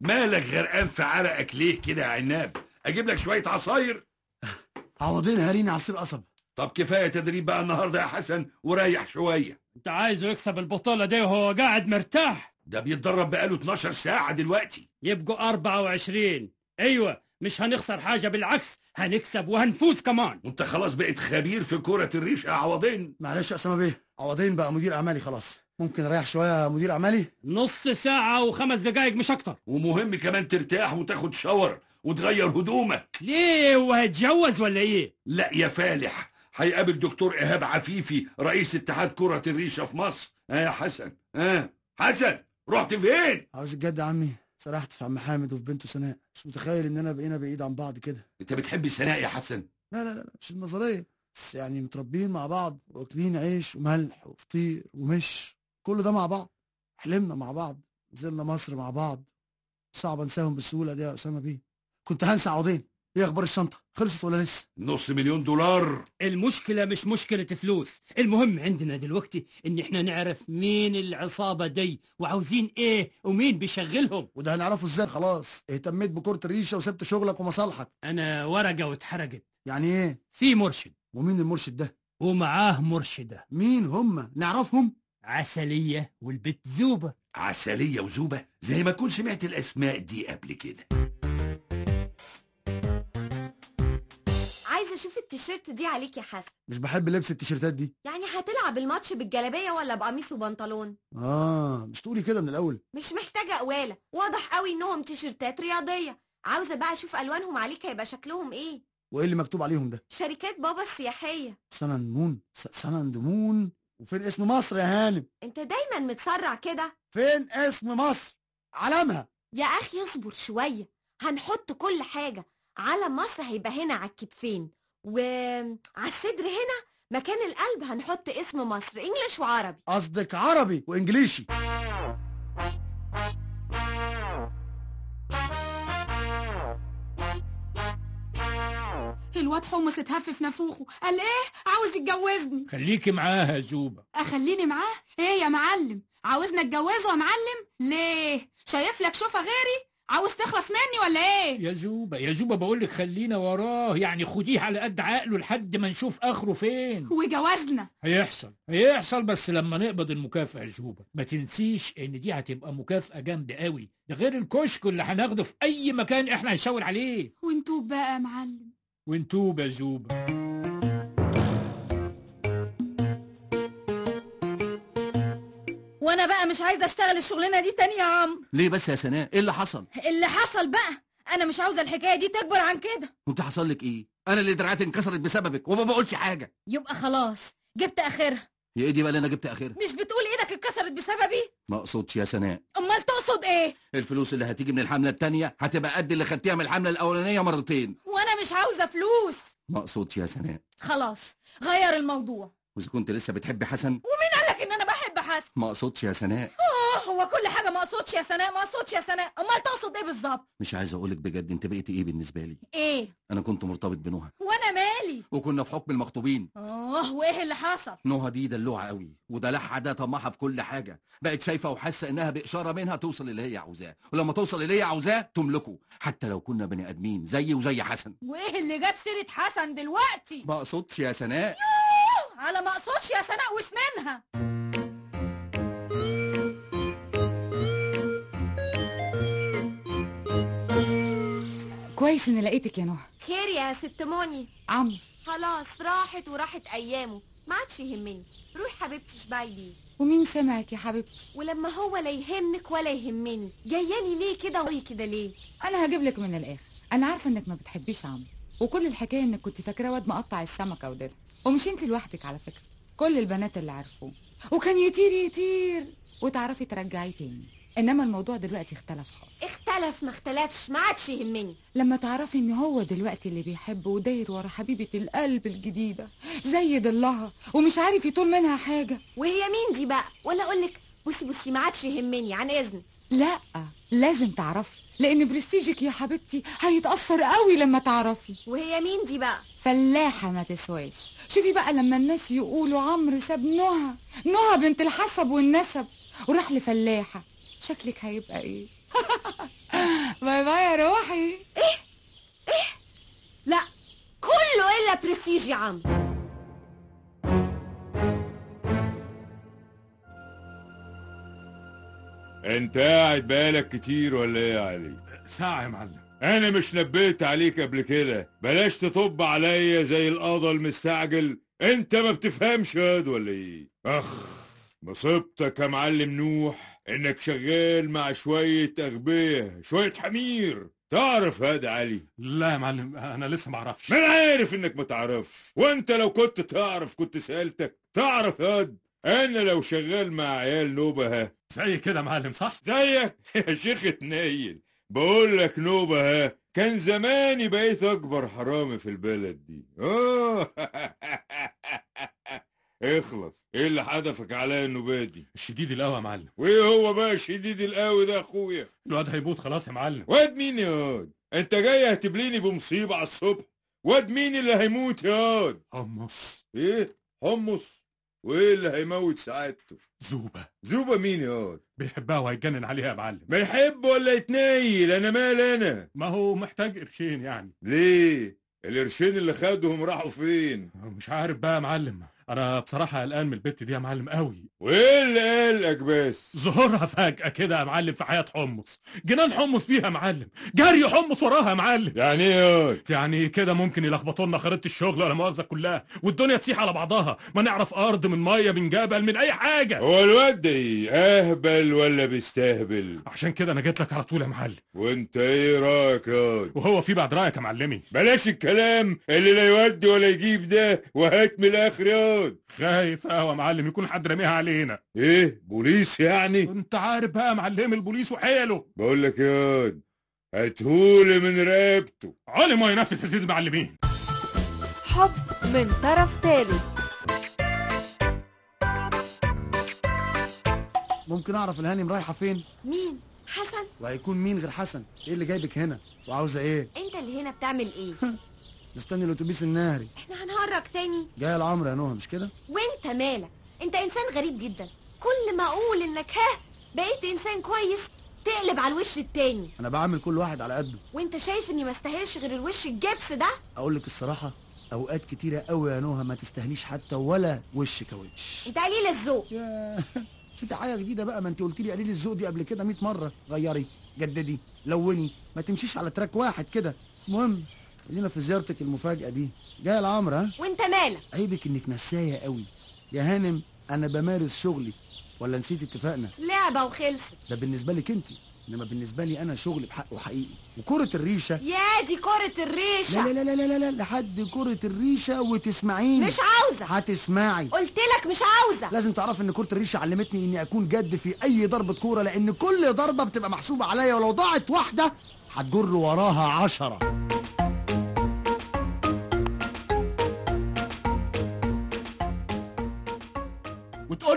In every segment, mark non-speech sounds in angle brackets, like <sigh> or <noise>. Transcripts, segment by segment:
مالك غرقان في عرقك ليه كده يا عناب؟ أجيب لك شوية عصاير. <laughs> عوضين هاريني عصير قصب. طب كفاية تدريب بقى النهارده يا حسن وريح شوية. أنت عايزه يكسب البطولة دي وهو قاعد مرتاح. ده بيتدرب بقاله 12 ساعة دلوقتي. يبقوا 24 أيوه مش هنخسر حاجة بالعكس هنكسب وهنفوز كمان. وانت خلاص بقيت خبير في كرة الريش يا عوضين معلش يا أسامة بيه عوضين بقى مدير أعمالي خلاص. ممكن اريح شوية يا مدير أعمالي؟ نص ساعة وخمس دقايق مش أكتر. ومهم كمان ترتاح وتاخد شاور وتغير هدومك. ليه؟ هو هيتجوز ولا إيه؟ لا يا فالح هيقابل دكتور إيهاب عفيفي رئيس اتحاد كرة الريشه في مصر. ها يا حسن. ها حسن رحت فين؟ عاوز الجد يا عمي. سرحت في عم حامد وفي بنته سناء مش متخيل اننا بقينا بعيد عن بعض كده. أنت بتحب سناء يا حسن؟ لا لا لا مش النظريه بس يعني متربيين مع بعض واكلين عيش وملح وفطير ومش. كل ده مع بعض. حلمنا مع بعض نزلنا مصر مع بعض. صعب انساهم بالسهولة دي يا أسامة بيه. كنت هنسى عوضين. إيه أخبار الشنطة؟ خلصت ولا لسه؟ نص مليون دولار. المشكلة مش مشكلة فلوس. المهم عندنا دلوقتي إن إحنا نعرف مين العصابة دي وعاوزين إيه ومين بيشغلهم. وده هنعرفه إزاي؟ خلاص. اهتميت بكرة الريشة وسبت شغلك ومصالحك. أنا ورقة واتحرقت يعني إيه؟ في مرشد. ومين المرشد ده؟ ومعاه مرشدة. مين هم؟ نعرفهم؟ عسلية والبت زوبة. عسلية وزوبة؟ زي ما كنت سمعت الأسماء دي قبل كده. عايزة أشوف التيشيرت دي عليك يا حسن. مش بحب لبس التيشيرتات دي. يعني هتلعب الماتش بالجلابية ولا بقميص وبنطلون؟ آه مش تقولي كده من الأول. مش محتاجة قواله واضح قوي إنهم تيشيرتات رياضية. عاوزة بقى أشوف ألوانهم عليك هيبقى شكلهم إيه؟ وإيه اللي مكتوب عليهم ده؟ شركات بابا السياحية. سنندمون س- سنندمون وفين اسم مصر يا هانم؟ انت دايما متسرع كده. فين اسم مصر؟ علمها. يا أخي اصبر شوية. هنحط كل حاجة. علم مصر هيبقى هنا على الكتفين. وعلى الصدر هنا مكان القلب هنحط اسم مصر. إنجليش وعربي. قصدك عربي وإنجليشي. الواد حمص اتهف في نافوخه. قال إيه؟ عاوز يتجوزني. خليكي معاها يا زوبة. أخليني معاه؟ إيه يا معلم؟ عاوزنا اتجوزه يا معلم؟ ليه؟ شايف لك شوفة غيري؟ عاوز تخلص مني ولا إيه؟ يا زوبة يا زوبة بقول لك خلينا وراه يعني خديه على قد عقله لحد ما نشوف آخره فين. وجوازنا. هيحصل هيحصل بس لما نقبض المكافأة يا زوبة ما تنسيش إن دي هتبقى مكافأة جامدة قوي. ده غير الكشك اللي هناخده في أي مكان إحنا هنشاور عليه. وانتوا بقى يا معلم وانتوب يا زوبة وأنا بقى مش عايزة اشتغل الشغلانة دي تاني يا عم. ليه بس يا سناء؟ إيه اللي حصل؟ اللي حصل بقى؟ أنا مش عاوزة الحكاية دي تكبر عن كده. وانت حصل لك إيه؟ أنا اللي دراعاتي انكسرت بسببك وما بقولش حاجة. يبقى خلاص جبت آخرها. يا إيه دي بقى اللي أنا جبت آخرها. مش بتقول اتكسرت بسببي؟ ما أقصدش يا سناء. أمال تقصد إيه؟ الفلوس اللي هتيجي من الحملة التانية هتبقى قد اللي خدتيها من الحملة الأولانية مرتين. وأنا مش عاوزة فلوس. ما أقصدش يا سناء. خلاص غير الموضوع. وإذا كنت لسه بتحبي حسن؟ ومين قالك إن أنا بحب حسن؟ ما أقصدش يا سناء. هو كل حاجة ما أقصدش يا سناء ما أقصدش يا سناء. أمال تقصد إيه بالظبط؟ مش عايز اقولك بجد أنت بقيتي إيه بالنسبة لي؟ إيه؟ أنا كنت مرتبط بنهى. وأنا مالي؟ وكنا في حكم المخطوبين. آه وإيه اللي حصل؟ نهى دي دلوعة قوي ودلعها ده طمعها في كل حاجة. بقت شايفة وحاسة إنها بإشارة منها توصل اللي هي عاوزاه. ولما توصل اللي هي عاوزاه تملكه. حتى لو كنا بني آدمين زيي وزي حسن. وإيه اللي جاب سيرة حسن دلوقتي؟ ما أقصدش يا سناء. على ما أقصدش يا سناء وسنينها كويس إني لقيتك يا نهى. خير يا ست موني. عمرو خلاص راحت وراحت أيامه. ما عادش يهمني. روحي حبيبتي اشبعي بيه؟ ومين سمعك يا حبيبتي؟ ولما هو لا يهمك ولا يهمني. جاية ليه كده وهي كده ليه؟ أنا هجيب لك من الآخر. أنا عارفة إنك ما بتحبيش عمرو وكل الحكاية إنك كنت فاكراه واد مقطع السمكة وديلها. ومش أنت لوحدك على فكرة. كل البنات اللي عرفوه. وكان يطير يطير. وتعرفي ترجعيه تاني. إنما الموضوع دلوقتي اختلف خالص. اختلف ما اختلفش ما عادش يهمني. لما تعرفي إن هو دلوقتي اللي بيحب وداير ورا حبيبة القلب الجديدة زي ضلها ومش عارف يطول منها حاجة. وهي مين دي بقى؟ ولا أقولك بصي بصي ما عادش يهمني عن إذن. لا لازم تعرفي لأن برستيجك يا حبيبتي هيتأثر قوي لما تعرفي. وهي مين دي بقى؟ فلاحة ما تسواش. شوفي بقى لما الناس يقولوا عمرو ساب نهى نهى بنت الحسب والنسب. وراح لفلاحة شكلك هيبقى إيه؟ bye bye يا روحي. لا كله إلا برستيج يا عم. أنت قاعد بقالك كتير ولا إيه يا علي؟ ساعة يا معلم. أنا مش نبهت عليك قبل كده. بلاش تطب عليا زي القضا المستعجل. أنت ما بتفهمش ياد ولا إيه؟ أخ مصيبتك يا معلم نوح. إنك شغال مع شوية أغبياء شوية حمير. تعرف هذا علي؟ لا يا معلم أنا لسه ما أعرفش. ما أنا عارف إنك ما تعرفش. وأنت لو كنت تعرف كنت سألتك. تعرف هاد أنا لو شغال مع عيال نوبة ها. زي كده معلم صح؟ زيك؟ <laughs> يا شيخ تنيل بقول لك نوبة ها كان زماني بقيت أكبر حرامي في البلد دي. آه <laughs> اخلص. إيه اللي حدفك عليا النوبة دي الشديد القوي يا معلم. وإيه هو بقى شديد القوي ده يا أخويا؟ الواد هيموت خلاص يا معلم. واد مين يا واد؟ أنت جاي هتبليني بمصيبة على الصبح. واد مين اللي هيموت يا واد؟ حمص. إيه؟ حمص. وإيه اللي هيموت سعادته؟ زوبة. زوبة مين يا واد؟ بيحبها وهيتجنن عليها يا معلم. ما يحب ولا يتنيل أنا مال أنا؟ ما هو محتاج قرشين يعني. ليه؟ القرشين اللي خدهم راحوا فين؟ مش عارف بقى يا معلم. أنا بصراحة قلقان من البت دي يا معلم قوي. وإيه اللي قالك بس؟ ظهورها فجأة كده يا معلم في حياة حمص. جنان حمص فيها يا معلم. جري حمص وراها يا معلم. يعني إيه يعني كده ممكن يلخبطوا لنا خريطة الشغل ولا مؤاخذة كلها. والدنيا تسيح على بعضها. ما نعرف أرض من مية من جبل من أي حاجة. هو الواد ده إيه؟ أهبل ولا بيستهبل؟ عشان كده أنا جيت لك على طول يا معلم. وأنت إيه رأيك يا وهو في بعد رأيك يا معلمي. بلاش الكلام اللي لا يودي ولا يجيب ده. وهات من الآخر يا واد خايف قوي يا معلم يكون حد راميها علينا. إيه؟ بوليس يعني؟ أنت عارف بقى يا معلم البوليس وحيله بقول لك يا واد هاتهولي من رقبته. علي ما ينفذ يا سيد المعلمين. حب من طرف ثالث ممكن أعرف الهانم رايحة فين؟ مين؟ حسن. وهيكون مين غير حسن. إيه اللي جايبك هنا؟ وعاوزة إيه؟ أنت اللي هنا بتعمل إيه؟ <laughs> مستني الاتوبيس النهري إحنا هنهرج تاني. جاية العمر يا نهى مش كده؟ وانت مالك؟ انت انسان غريب جدا. كل ما أقول انك ها بقيت انسان كويس تقلب على الوش التاني. أنا بعمل كل واحد على قده. وانت شايف إني ما استاهلش غير الوش الجبس ده؟ أقول لك الصراحة أوقات كتيرة قوي يا نهى ما تستاهليش حتى ولا وش كوش انت قليل الذوق. <laughs> شوفي حاجة جديدة بقى ما انت قلت لي قليل الذوق دي قبل كده 100 مرة. غيري جددي لوني. ما تمشيش على تراك واحد كده. المهم. خلينا في زيارتك المفاجأة دي. جاية العمر ها؟ وانت مالك؟ عيبك انك نساية قوي. يا هانم أنا بمارس شغلي. ولا نسيت اتفاقنا؟ لعبة وخلصت. ده بالنسبة لك انت. إنما بالنسبة لي أنا شغلي بحقه حقيقي وكرة الريشة. يا دي كرة الريشة. لا لا لا لا لا لا لحد كرة الريشة وتسمعيني. مش عاوزة. هتسمعي. قلت لك مش عاوزة. لازم تعرف إن كرة الريشة علمتني إني أكون جد في أي ضربة كورة لأن كل ضربة بتبقى محسوبة عليا ولو ضاعت واحدة هتجر وراها عشرة.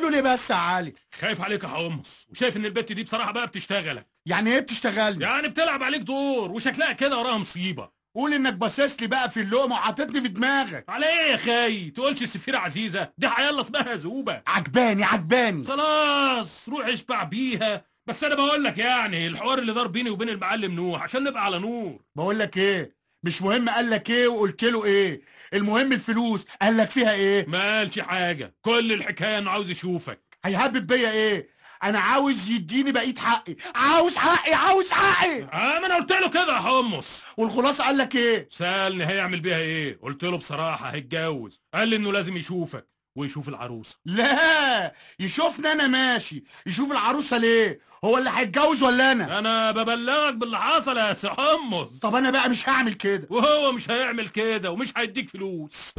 له ليه بس يا علي؟ خايف عليك يا حمص وشايف إن البت دي بصراحة بقى بتشتغلك. يعني إيه بتشتغلني؟ يعني بتلعب عليك دور وشكلها كده وراها مصيبة. قول إنك باصص لي بقى في اللقمة وحاططني في دماغك. على إيه يا خي تقولش السفيرة عزيزة دي حيالله اسمها زوبة عجباني عجباني. خلاص روح اشبع بيها. بس أنا بقول لك يعني الحوار اللي دار بيني وبين المعلم نوح عشان نبقى على نور. بقول لك إيه؟ مش مهم قال لك إيه وقلت له إيه. المهم الفلوس قال لك فيها إيه؟ ما قالش حاجة كل الحكاية إنه عاوز يشوفك. هيهبب بيا إيه؟ أنا عاوز يديني بقية حقي. عاوز حقي عاوز حقي. آه ما أنا قلت له كده يا حمص. والخلاصة قال لك إيه؟ سألني هيعمل بيها إيه؟ قلت له بصراحة هيتجوز. قال لي إنه لازم يشوفك. ويشوف العروسة. لا يشوفني أنا ماشي. يشوف العروسة ليه؟ هو اللي هيتجوز ولا أنا؟ أنا ببلغك باللي حصل يا سي حمص. طب أنا بقى مش هعمل كده. وهو مش هيعمل كده ومش هيديك فلوس.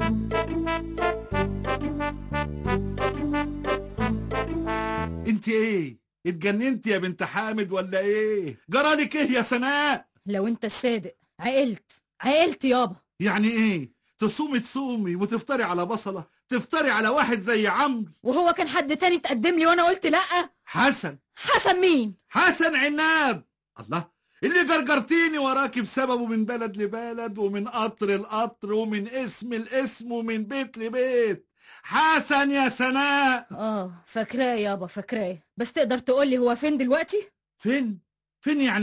أنت إيه؟ اتجننت يا بنت حامد ولا إيه؟ جرالك إيه يا سناء؟ لو أنت الصادق عقلت عقلت يابا. يعني إيه؟ تصومي تصومي وتفطري على بصلة. تفطري على واحد زي عمرو. وهو كان حد تاني تقدم لي وأنا قلت لأ. حسن. حسن مين؟ حسن عناب. الله. اللي جرجرتيني وراكي بسببه من بلد لبلد ومن قطر لقطر ومن اسم لاسم ومن بيت لبيت. حسن يا سناء. آه فاكراه يابا فاكراه. بس تقدر تقول لي هو فين دلوقتي؟ فين؟ فين يعني؟